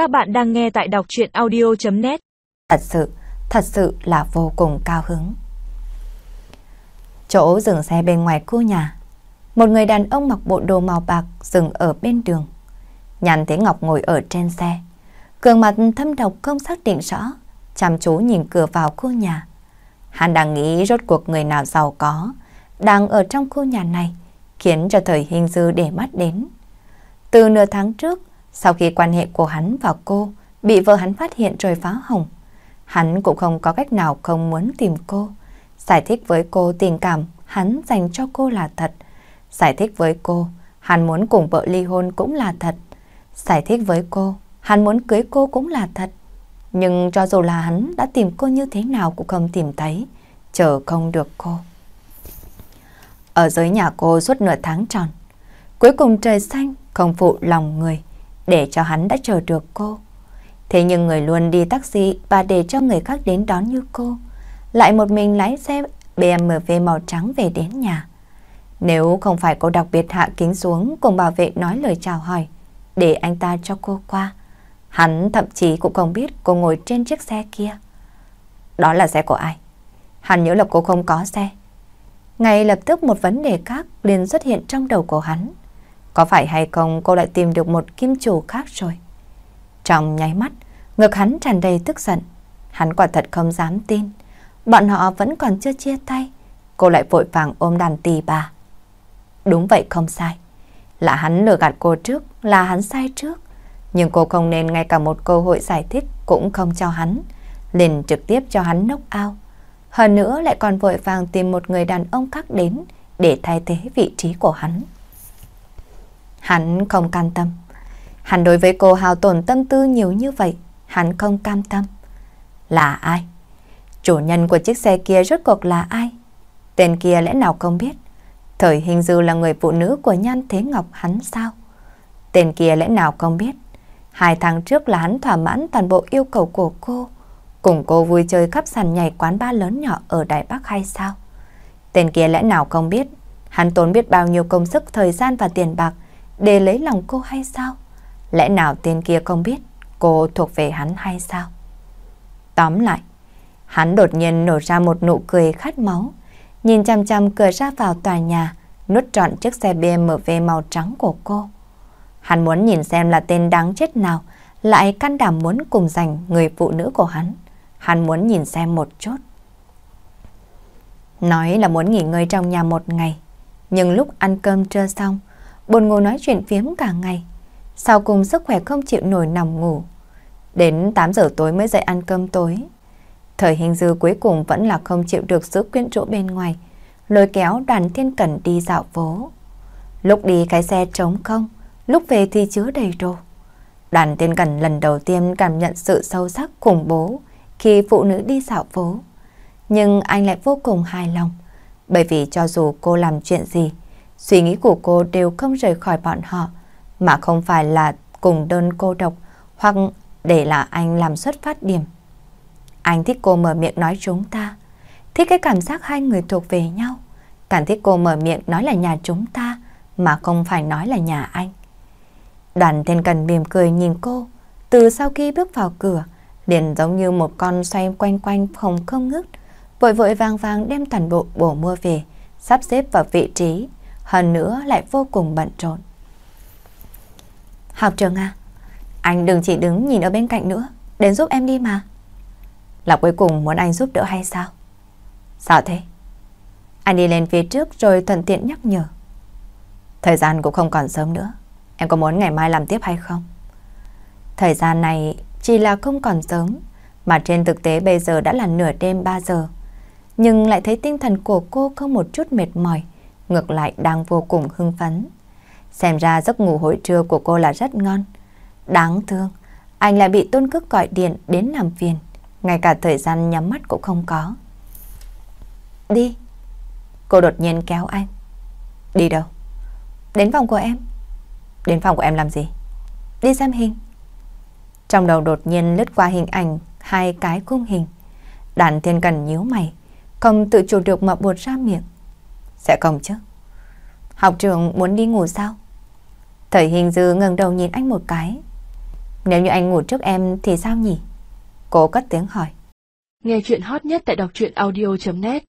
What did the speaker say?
Các bạn đang nghe tại đọc chuyện audio.net Thật sự, thật sự là vô cùng cao hứng. Chỗ dừng xe bên ngoài khu nhà, một người đàn ông mặc bộ đồ màu bạc dừng ở bên đường. Nhàn Thế Ngọc ngồi ở trên xe, cường mặt thâm độc không xác định rõ, chăm chú nhìn cửa vào khu nhà. Hắn đang nghĩ rốt cuộc người nào giàu có, đang ở trong khu nhà này, khiến cho thời hình dư để mắt đến. Từ nửa tháng trước, sau khi quan hệ của hắn và cô bị vợ hắn phát hiện rồi phá hỏng, hắn cũng không có cách nào không muốn tìm cô. Giải thích với cô tình cảm hắn dành cho cô là thật. Giải thích với cô, hắn muốn cùng vợ ly hôn cũng là thật. Giải thích với cô, hắn muốn cưới cô cũng là thật. Nhưng cho dù là hắn đã tìm cô như thế nào cũng không tìm thấy, chờ không được cô. Ở dưới nhà cô suốt nửa tháng tròn, cuối cùng trời xanh không phụ lòng người để cho hắn đã chờ được cô. Thế nhưng người luôn đi taxi và để cho người khác đến đón như cô, lại một mình lái xe BMW màu trắng về đến nhà. Nếu không phải cô đặc biệt hạ kính xuống cùng bảo vệ nói lời chào hỏi, để anh ta cho cô qua, hắn thậm chí cũng không biết cô ngồi trên chiếc xe kia. Đó là xe của ai? Hắn nhớ là cô không có xe. Ngay lập tức một vấn đề khác liền xuất hiện trong đầu của hắn. Có phải hay không cô lại tìm được một kim chủ khác rồi? Trong nháy mắt, ngực hắn tràn đầy tức giận. Hắn quả thật không dám tin. Bọn họ vẫn còn chưa chia tay. Cô lại vội vàng ôm đàn tì bà. Đúng vậy không sai. Là hắn lừa gạt cô trước, là hắn sai trước. Nhưng cô không nên ngay cả một cơ hội giải thích cũng không cho hắn. Liền trực tiếp cho hắn nốc ao. Hơn nữa lại còn vội vàng tìm một người đàn ông khác đến để thay thế vị trí của hắn. Hắn không cam tâm. Hắn đối với cô hào tổn tâm tư nhiều như vậy, hắn không cam tâm. Là ai? Chủ nhân của chiếc xe kia rốt cuộc là ai? Tên kia lẽ nào không biết? Thời hình dư là người phụ nữ của Nhan Thế Ngọc hắn sao? Tên kia lẽ nào không biết? Hai tháng trước là hắn thỏa mãn toàn bộ yêu cầu của cô. Cùng cô vui chơi khắp sàn nhảy quán ba lớn nhỏ ở Đài Bắc hay sao? Tên kia lẽ nào không biết? Hắn tốn biết bao nhiêu công sức, thời gian và tiền bạc để lấy lòng cô hay sao? Lẽ nào tên kia không biết cô thuộc về hắn hay sao? Tóm lại, hắn đột nhiên nổ ra một nụ cười khát máu, nhìn chăm chăm cửa ra vào tòa nhà, nuốt trọn chiếc xe BMW màu trắng của cô. Hắn muốn nhìn xem là tên đáng chết nào lại can đảm muốn cùng giành người phụ nữ của hắn. Hắn muốn nhìn xem một chút. Nói là muốn nghỉ ngơi trong nhà một ngày, nhưng lúc ăn cơm trưa xong, buồn ngủ nói chuyện phiếm cả ngày. Sau cùng sức khỏe không chịu nổi nằm ngủ. Đến 8 giờ tối mới dậy ăn cơm tối. Thời hình dư cuối cùng vẫn là không chịu được sự quyến rũ bên ngoài, lôi kéo đoàn thiên cẩn đi dạo phố. Lúc đi cái xe trống không, lúc về thì chứa đầy đồ. Đoàn thiên cẩn lần đầu tiên cảm nhận sự sâu sắc khủng bố khi phụ nữ đi dạo phố. Nhưng anh lại vô cùng hài lòng, bởi vì cho dù cô làm chuyện gì, suy nghĩ của cô đều không rời khỏi bọn họ, mà không phải là cùng đơn cô độc hoặc để là anh làm xuất phát điểm. Anh thích cô mở miệng nói chúng ta, thích cái cảm giác hai người thuộc về nhau, càng thích cô mở miệng nói là nhà chúng ta mà không phải nói là nhà anh. Đoàn thiên cần mỉm cười nhìn cô, từ sau khi bước vào cửa, liền giống như một con xoay quanh quanh không không ngứt, vội vội vàng vàng đem toàn bộ bổ mua về, sắp xếp vào vị trí, hơn nữa lại vô cùng bận rộn. Học trường à, anh đừng chỉ đứng nhìn ở bên cạnh nữa, đến giúp em đi mà. Là cuối cùng muốn anh giúp đỡ hay sao? Sao thế? Anh đi lên phía trước rồi thuận tiện nhắc nhở. Thời gian cũng không còn sớm nữa. Em có muốn ngày mai làm tiếp hay không? Thời gian này chỉ là không còn sớm, mà trên thực tế bây giờ đã là nửa đêm 3 giờ. Nhưng lại thấy tinh thần của cô không một chút mệt mỏi, ngược lại đang vô cùng hưng phấn. Xem ra giấc ngủ hồi trưa của cô là rất ngon. Đáng thương, anh lại bị tôn cước gọi điện đến làm phiền, ngay cả thời gian nhắm mắt cũng không có. Đi. Cô đột nhiên kéo anh. Đi đâu? Đến phòng của em. Đến phòng của em làm gì? Đi xem hình. Trong đầu đột nhiên lướt qua hình ảnh hai cái khung hình. Đàn thiên cần nhíu mày, không tự chủ được mà buột ra miệng. Sẽ không chứ. Học trường muốn đi ngủ sao? Thời hình dư ngẩng đầu nhìn anh một cái. Nếu như anh ngủ trước em thì sao nhỉ? Cô cất tiếng hỏi. Nghe chuyện hot nhất tại đọc truyện audio.net